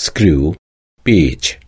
screw, page